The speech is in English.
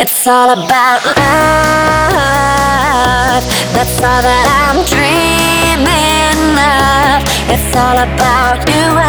It's all about love. That's all that I'm dreaming of. It's all about you.